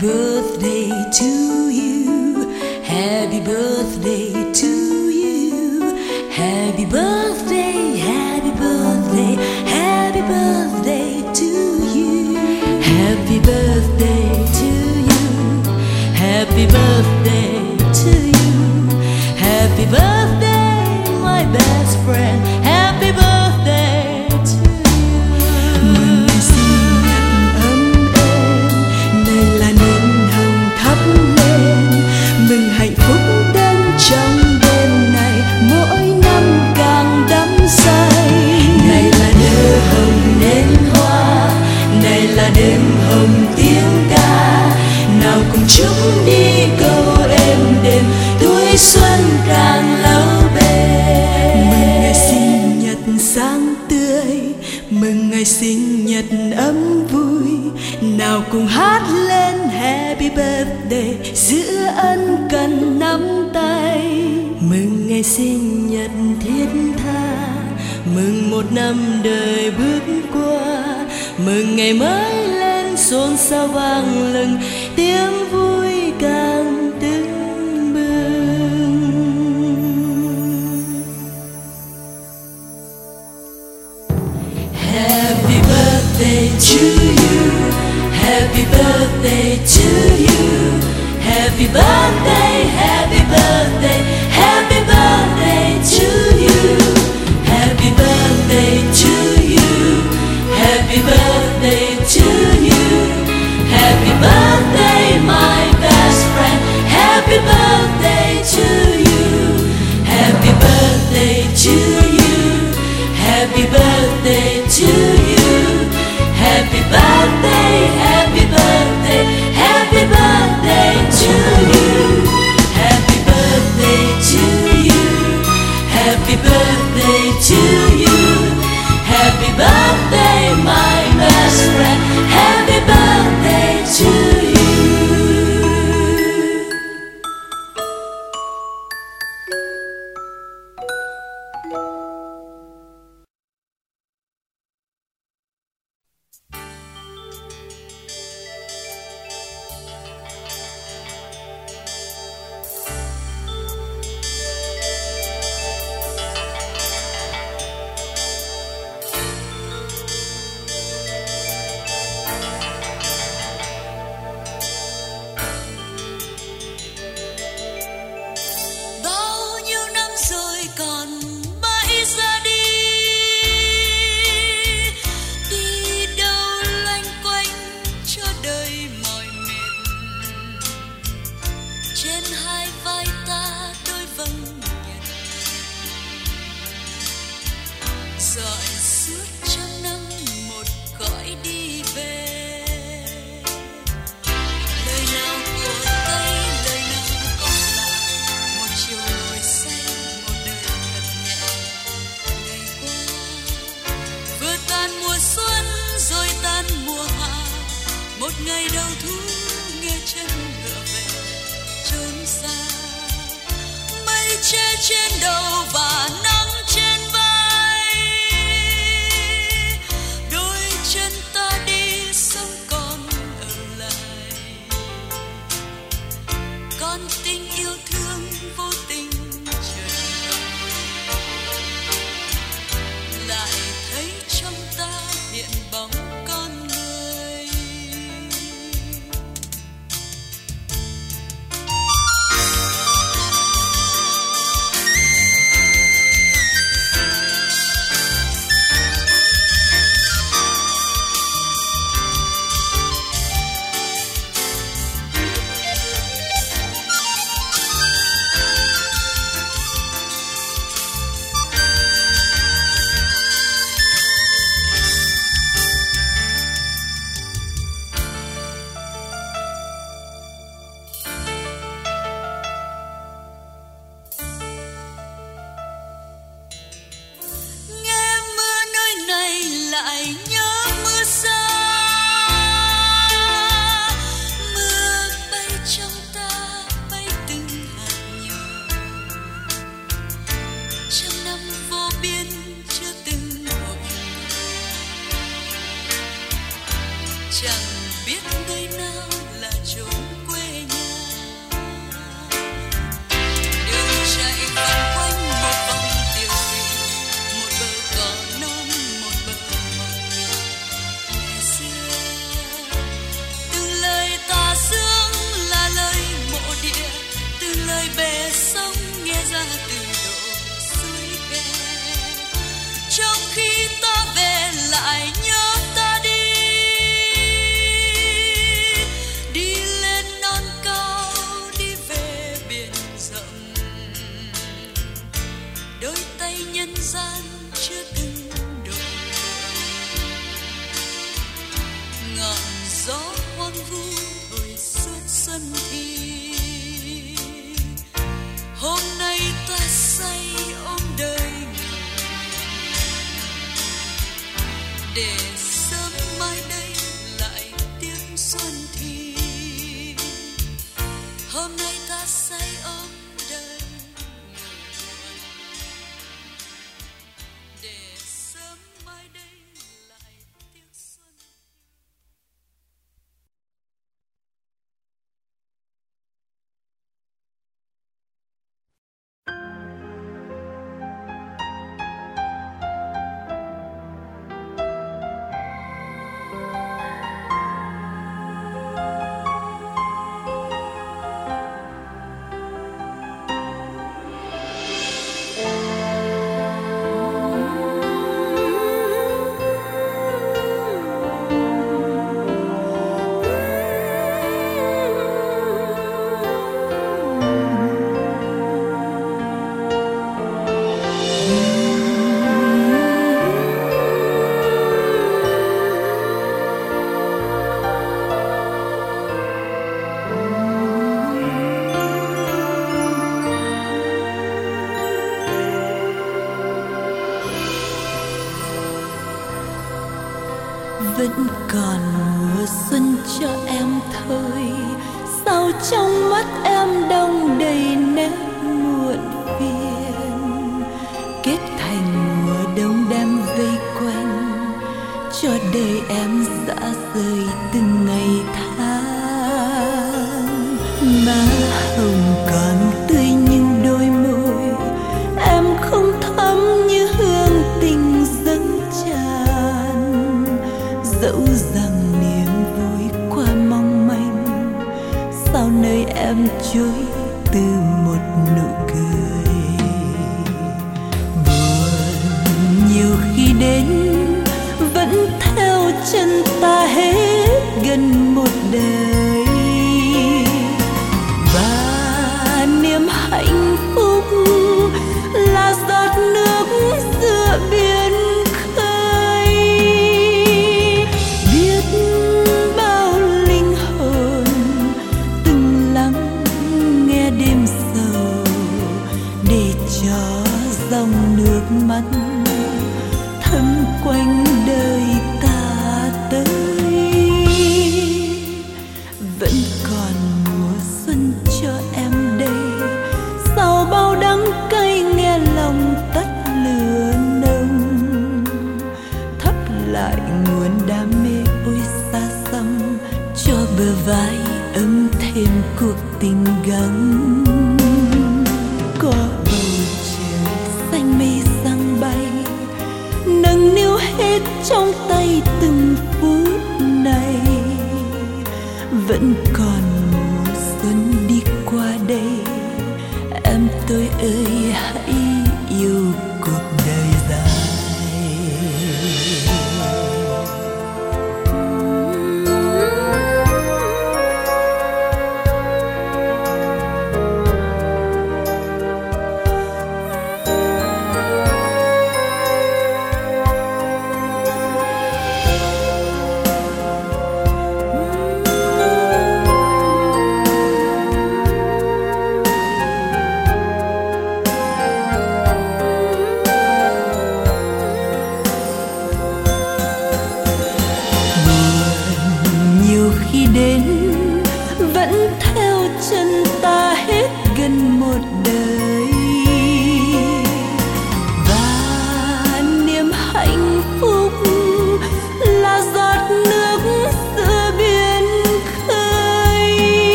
neighbor.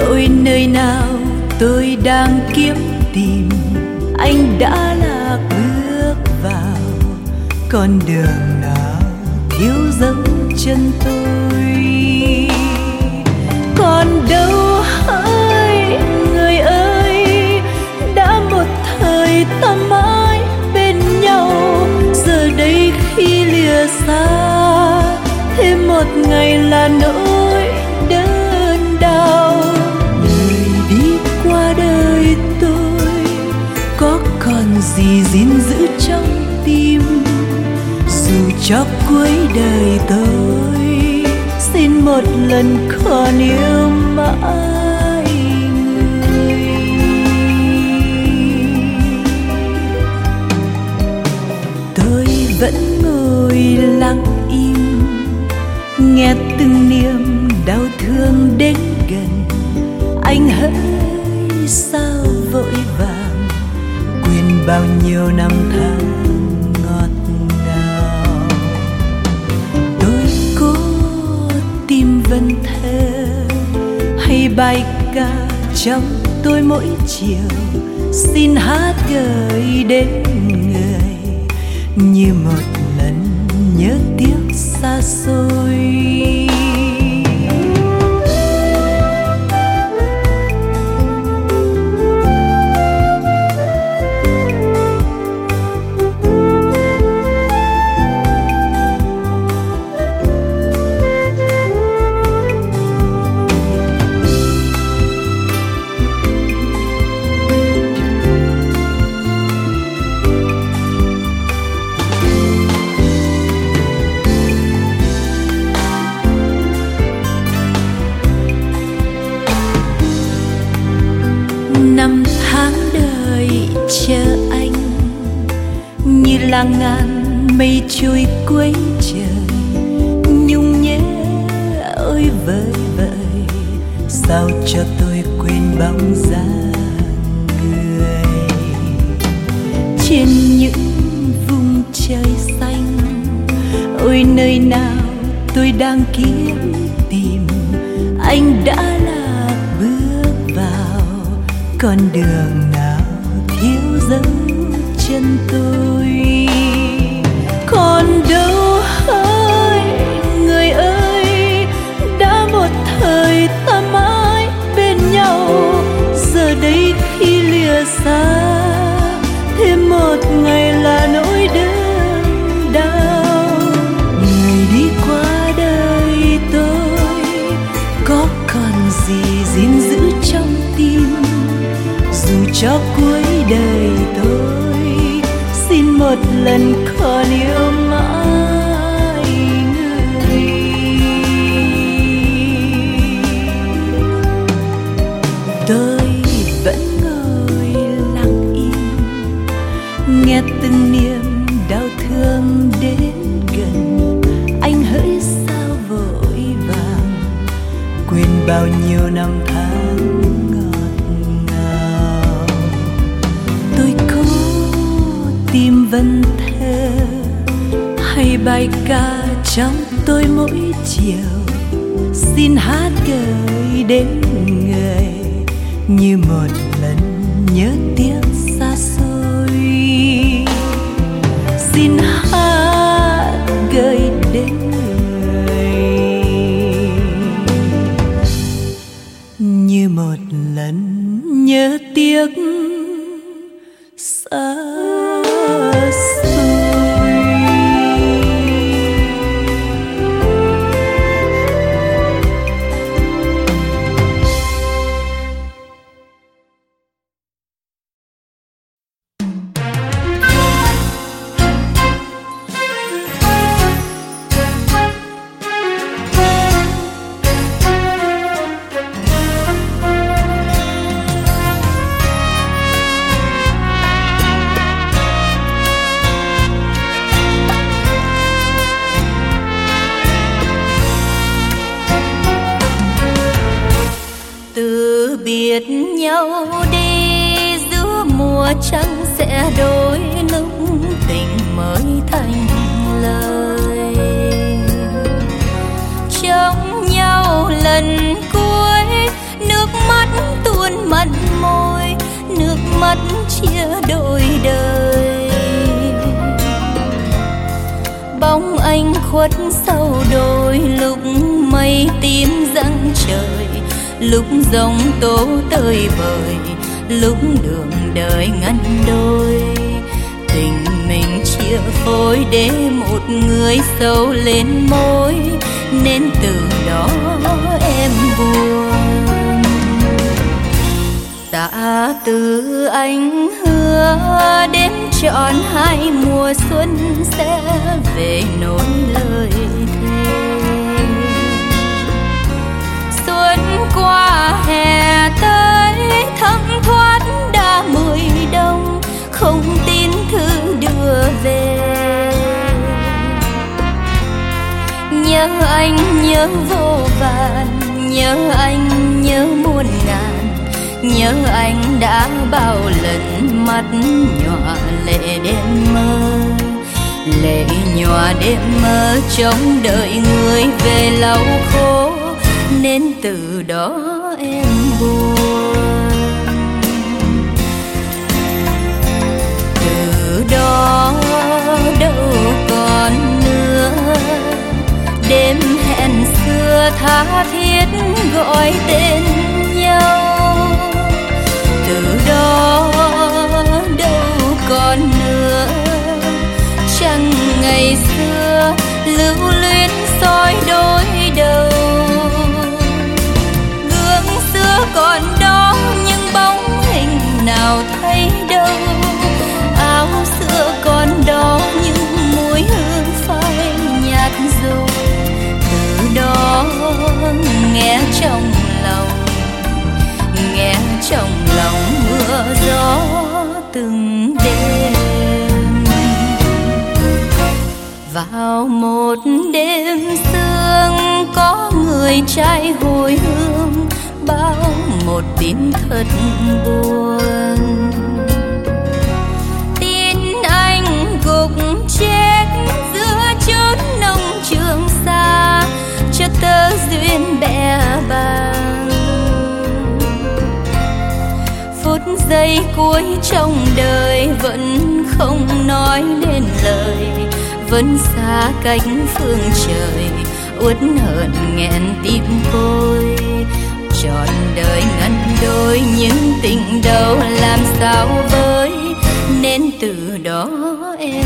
Lỗi nơi nào tôi đang kiếm tìm. Anh đã lạc bước vào con đường nào thiếu dấu chân tôi. Còn đâu hỡi người ơi, đã một thời ta mãi bên nhau. Giờ đây khi lìa xa, thêm một ngày là nỗi thì gìn giữ trong tim. Dù cho cuối đời tôi, xin một lần còn yêu mãi người. Tôi vẫn ngồi lặng im, nghe từng niềm đau thương đến gần. Anh hỡi bao nhiêu năm tháng ngọt ngào. Tôi cố tìm vần thơ hay bài ca trong tôi mỗi chiều. Xin hát gửi đến người như một lần nhớ tiếc xa xôi. Trôi cuối trời. Nhung nhớ ôi vơi vợi sao cho tôi quên bóng dáng người? Trên những vùng trời xanh, ôi nơi nào tôi đang kiếm tìm? Anh đã lạc bước vào con đường nào thiếu dấu chân tôi? Đâu hỡi, người ơi, đã một thời ta mãi bên nhau, giờ đây khi lìa xa, thêm một ngày là nỗi đớn đau. Người đi qua đời tôi, có còn gì gìn giữ trong tim? Dù cho cuối đời tôi, xin một lần còn yêu vần thơ, hay bài ca trong tôi mỗi chiều. Xin hát gửi đến người như một lần nhớ tiếc xa xôi. Xin hát gửi đến người như một lần nhớ tiếc thành lời. Trong nhau lần cuối, nước mắt tuôn mặn môi, nước mắt chia đôi đời. Bóng anh khuất sau đôi lúc mây tím dâng trời, lúc giông tố tơi bời, lúc đường đời ngăn đôi địa phối để một người sâu lên môi, nên từ đó em buồn. Tạ từ anh hứa đến trọn hai mùa xuân sẽ về nối lời thề. Xuân qua, hè tới, thấm thoát đã mười đông, không chưa về. Nhớ anh nhớ vô vàn, nhớ anh nhớ muôn ngàn, nhớ anh đã bao lần mắt nhòa lệ đêm mơ, lệ nhòa đêm mơ trong đợi người về lau khô, nên từ đó em buồn. vừa tha thiết gọi tên nhau. Từ đó đâu còn nữa, chẳng ngày xưa lưu luyến soi đôi đầu. Gương xưa còn đó, nhưng bóng hình nào thấy đâu? Áo xưa còn đó nghe trong lòng, nghe trong lòng mưa gió từng đêm. Vào một đêm sương có người trai hồi hương, bao một tin thật buồn. giây cuối trong đời vẫn không nói nên lời, vẫn xa cánh phương trời, uất hận nghẹn tim côi trọn đời ngăn đôi những tình đầu làm sao với nên từ đó em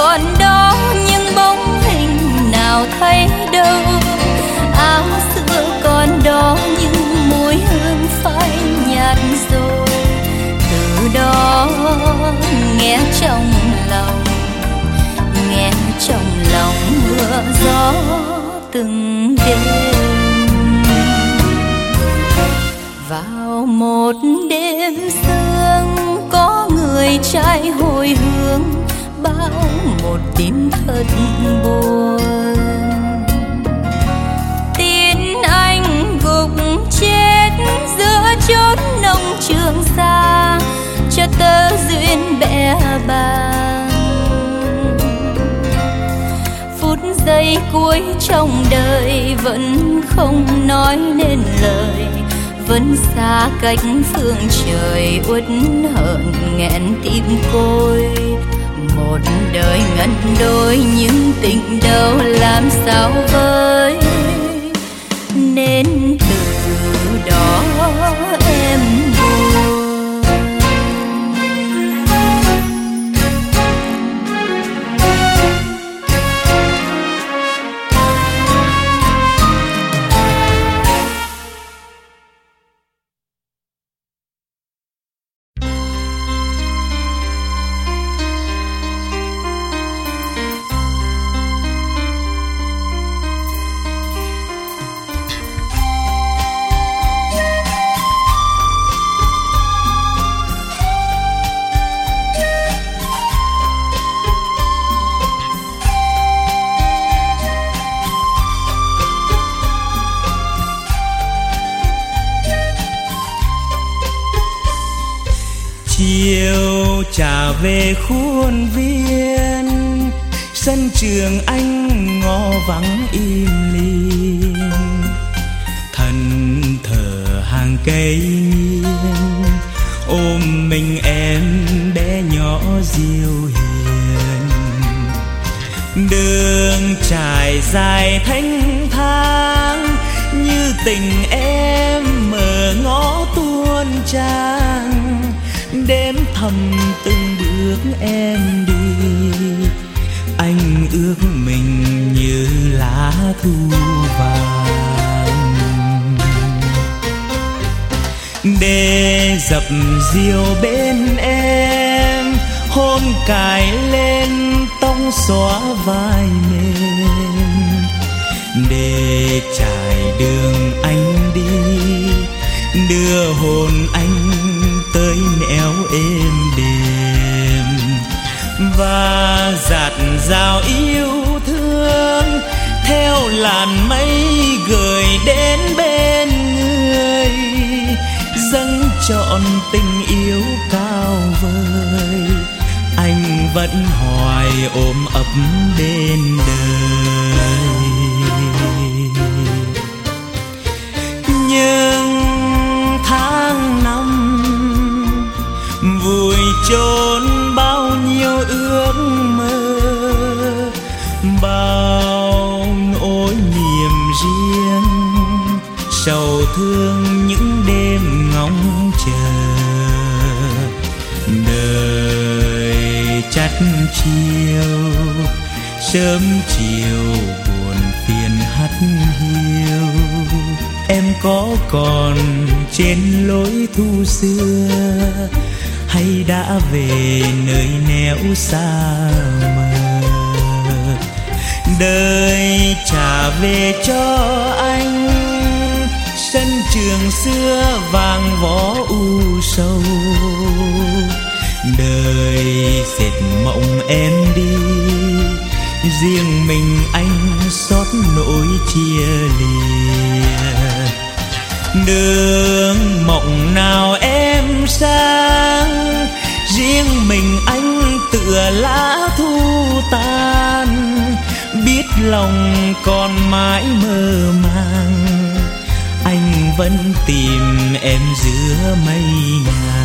còn đó nhưng bóng hình nào thấy đâu áo xưa còn đó nhưng mùi hương phai nhạt rồi. Từ đó nghe trong lòng, nghe trong lòng mưa gió từng đêm. Vào một đêm sương có người trai hồi hương một tin thật buồn. Tin anh gục chết giữa chốn nông trường xa, cho tơ duyên bẻ bàng. Phút giây cuối trong đời vẫn không nói nên lời, vẫn xa cách phương trời uất hận nghẹn tim côi một đời ngân đôi những tình đâu làm sao với nên từ vắng im lìm. Thần thờ hàng cây nghiêng, ôm mình em bé nhỏ diêu hiền. Đường trải dài thanh thang, như tình em mở ngõ tuôn trang đêm thầm từng bước em đi, anh ước mình lá thu vàng. Để dập diều bên em hôn cài lên tông xóa vai mềm. Để trải đường anh đi, đưa hồn anh tới nẻo êm đềm. Và giạt rào yêu thương theo làn mây gửi đến bên người, dâng trọn tình yêu cao vời. Anh vẫn hoài ôm ấp bên đời. Nhưng tháng năm, vui trôi chiều. Sớm chiều buồn phiền hắt hiu. Em có còn trên lối thu xưa hay đã về nơi nẻo xa mờ? Đời trả về cho anh, sân trường xưa vàng võ u sầu đời dệt mộng em đi, riêng mình anh xót nỗi chia lìa. Đường mộng nào em sang riêng mình anh tựa lá thu tan. Biết lòng còn mãi mơ màng, anh vẫn tìm em giữa mây ngàn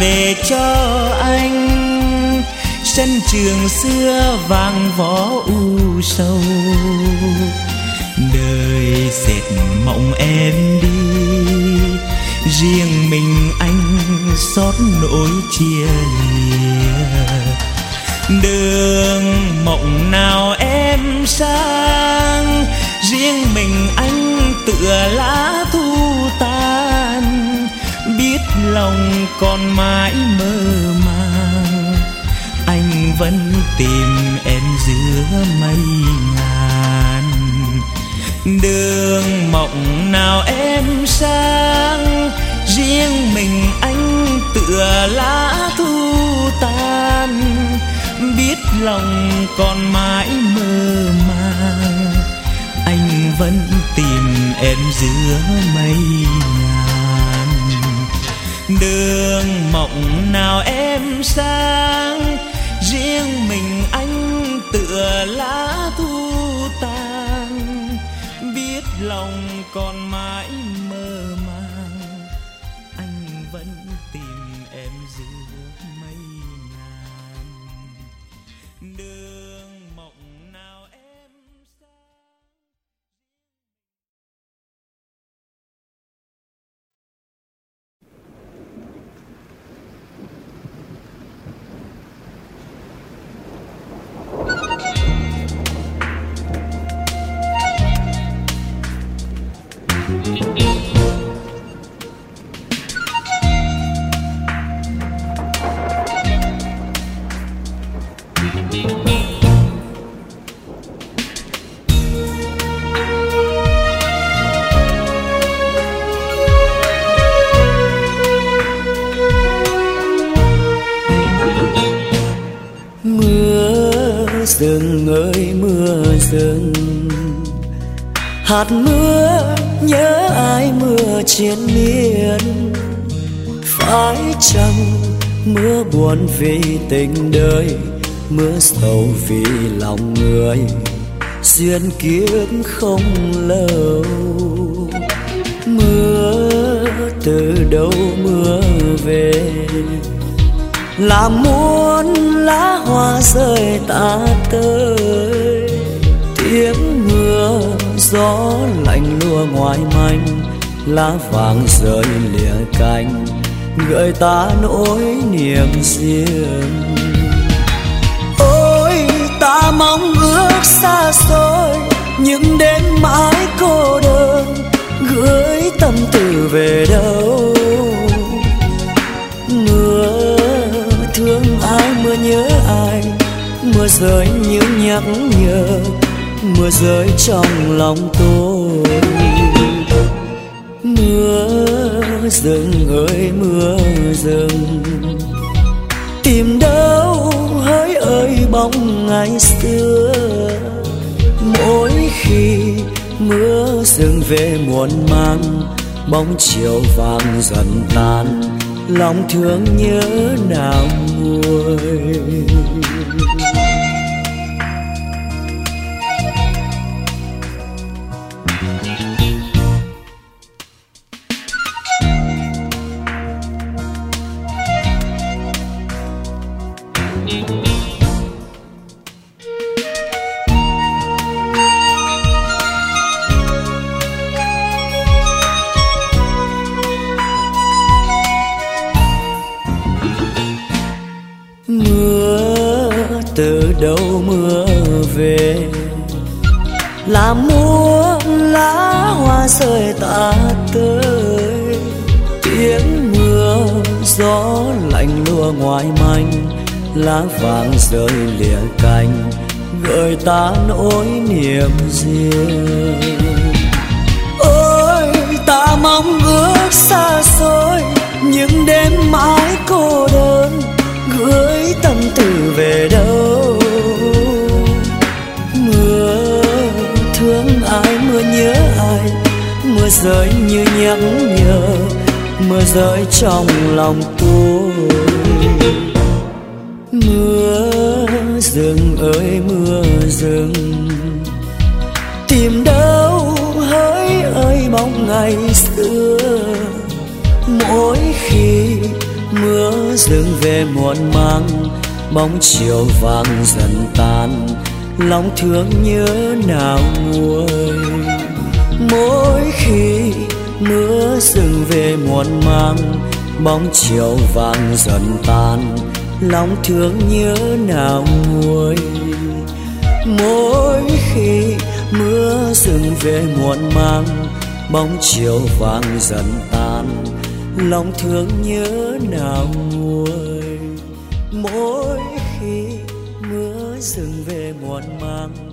về cho anh. Sân trường xưa vàng võ u sầu. Đời dệt mộng em đi, riêng mình anh xót nỗi chia lìa. Đường mộng nào em sang, riêng mình anh tựa lá thu tan biết lòng còn mãi mơ màng. Anh vẫn tìm em giữa mây ngàn. Đường mộng nào em sang, riêng mình anh tựa lá thu tan. Biết lòng còn mãi mơ màng. Anh vẫn tìm em giữa mây ngàn đường mộng nào em sang, riêng mình anh tựa lá thu tàn. Biết lòng còn mãi mơ màng hạt mưa, nhớ ai mưa trên miên phải chăng mưa buồn vì tình đời, mưa sầu vì lòng người. Duyên kiếp không lâu. Mưa từ đâu mưa về? Là muốn lá hoa rơi ta tới gió lạnh lùa ngoài manh, lá vàng rơi lìa cánh gợi ta nỗi niềm riêng. Ôi, ta mong ước xa xôi, những đêm mãi cô đơn, gửi tâm tư về đâu? Mưa thương ai, mưa nhớ ai, mưa rơi như nhắc nhở mưa rơi trong lòng tôi. Mưa rừng ơi, mưa rừng. Tìm đâu, hỡi ơi, bóng ngày xưa. Mỗi khi mưa rừng về muộn mang bóng chiều vàng dần tan. Lòng thương nhớ nào nguôi lá vàng rơi lìa cành, gợi ta nỗi niềm riêng. Ôi, ta mong ước xa xôi, những đêm mãi cô đơn, gửi tâm tư về đâu. Mưa thương ai, mưa nhớ ai, mưa rơi như nhắc nhở, mưa rơi trong lòng tôi. Rừng ơi, mưa rừng. Tìm đâu, hỡi ơi mong ngày xưa. Mỗi khi mưa rừng về muộn mang bóng chiều vàng dần tan. Lòng thương nhớ nào nguôi. Mỗi khi mưa rừng về muộn mang bóng chiều vàng dần tan lòng thương nhớ nào nguôi. Mỗi khi mưa rừng về muộn mang bóng chiều vàng dần tan. Lòng thương nhớ nào nguôi. Mỗi khi mưa rừng về muộn mang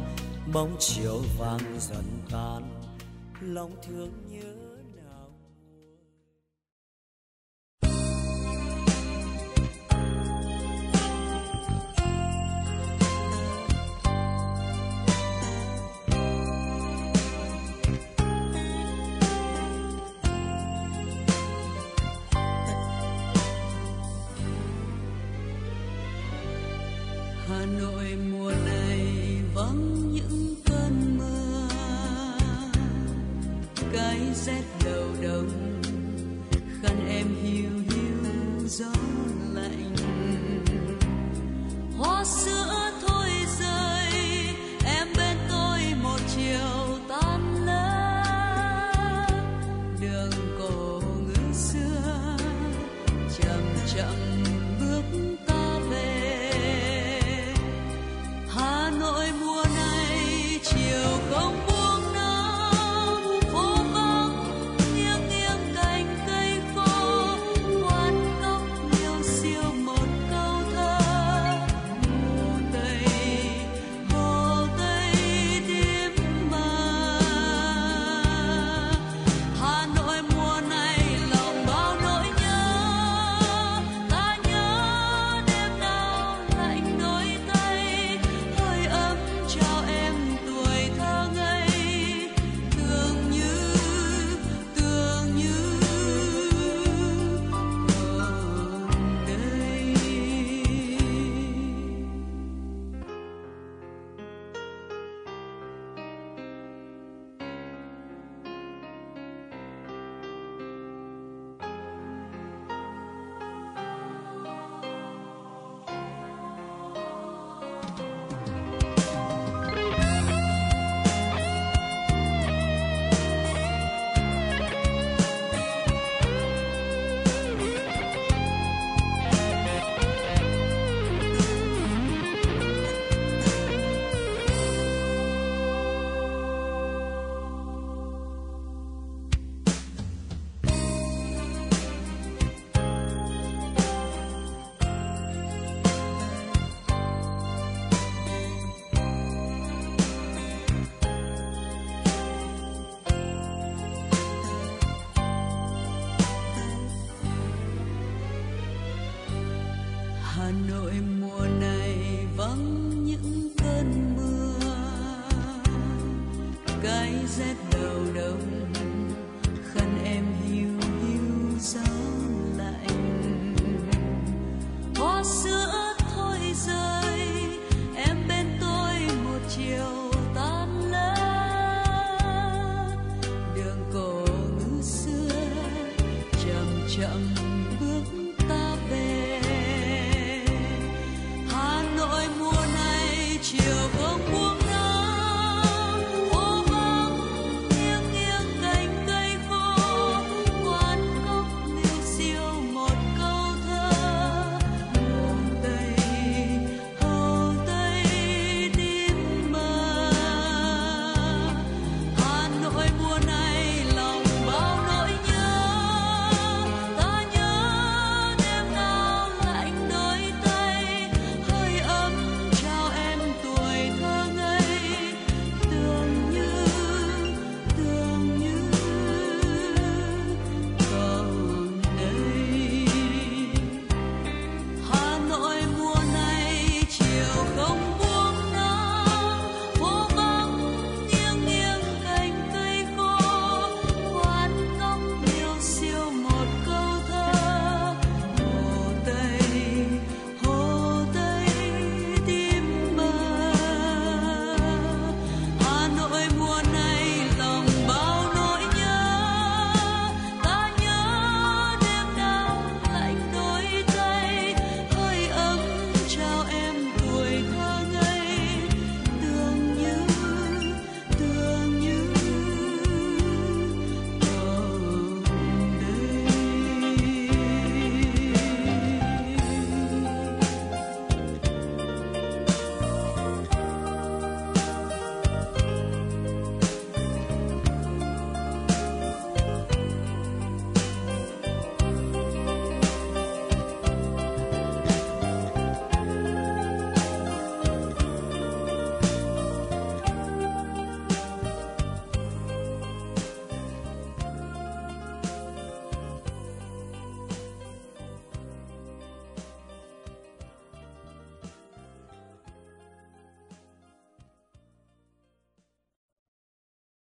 bóng chiều vàng dần tan. Lòng thương Hà Nội mùa này vắng những cơn mưa. Cái rét đầu đông khăn em hiu hiu gió lạnh. Hoa xưa